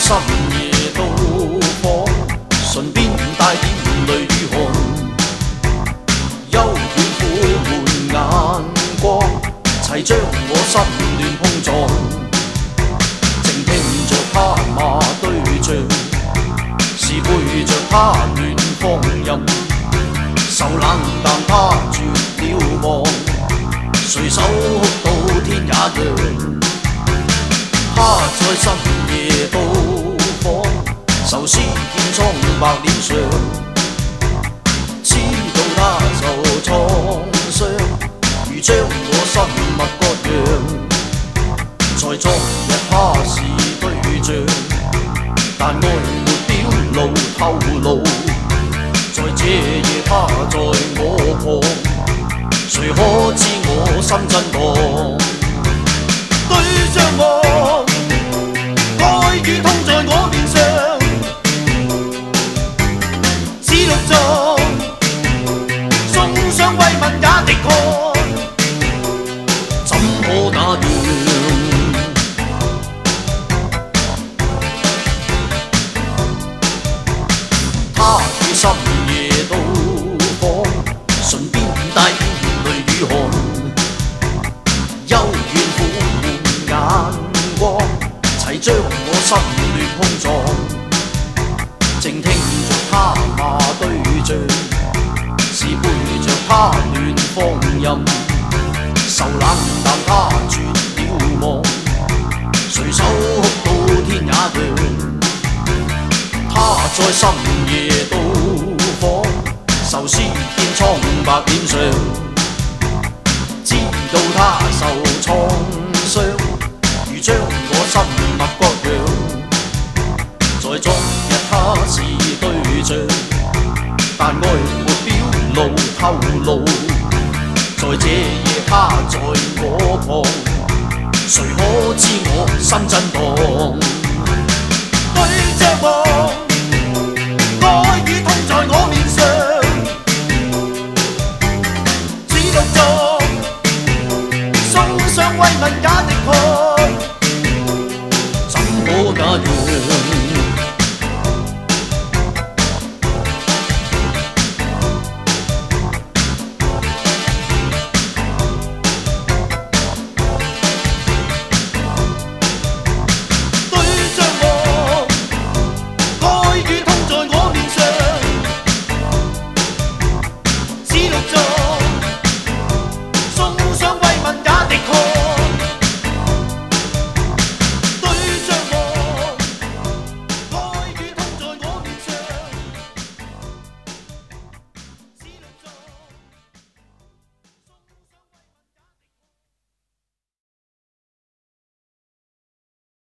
深夜到访，唇边带点泪与汗，幽怨苦闷眼光，齐将我心乱碰撞。静听着他骂对象，是背着他乱放任，受冷淡他绝了望，谁手哭到天也亮？他在深夜。愁丝见苍白脸上，知道他受创伤。如将我心物割让，在昨日他是对象，但爱没表露透露，在这夜他在我旁。深夜到访，唇边带点泪与汗，幽怨苦闷眼光，齐将我心乱碰撞。静听着他骂对象，是背着他乱放任，受冷淡他全了望，垂首哭到天也亮。他在深夜到。寿司添苍白脸上，知道他受创伤，如将我心纳割样，在昨日他是对象，但爱没表露透露，在这夜他在我旁，谁可知我心动？